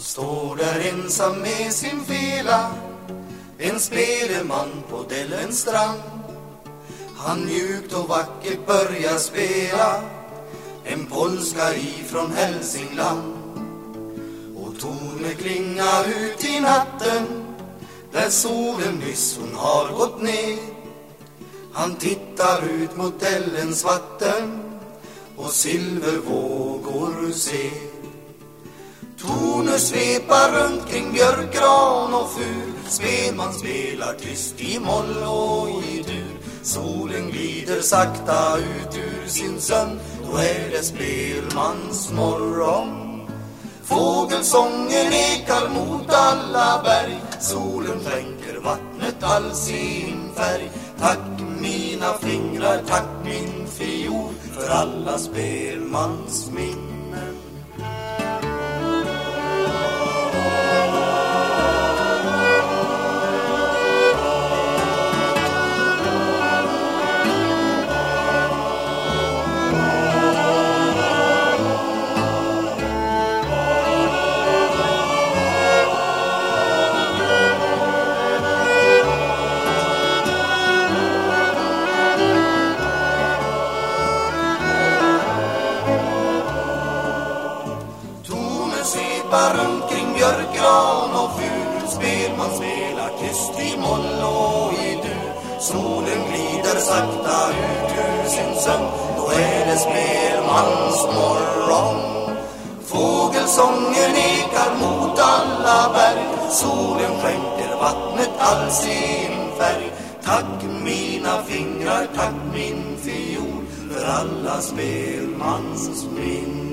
Står där ensam med sin fela En speleman på Dellens strand. Han mjukt och vackert börjar spela. En polska ifrån Hälsingland. Och toner klinga ut i natten. Där solen nyss hon har gått ner. Han tittar ut mot Dellens vatten. Och silvervågor ser. Toner svepar runt kring björkgran och fur. Spelman spelar tyst i moll och i dur. Solen glider sakta ut ur sin sömn. Då är det spelmans morgon. Fågelsången ekar mot alla berg. Solen skänker vattnet all sin färg. Tack mina fingrar, tack min fiol. För alla spelmans minnen Toner runt kring björkgran och fulspel. Spelman spelar tyst i moll och i dur Solen glider sakta ut ur sin sömn. Då är det spelmansmorgon. Fågelsången ekar mot alla berg. Solen skänker vattnet all sin färg. Tack mina fingrar, tack min fiol. För alla spelmans minnen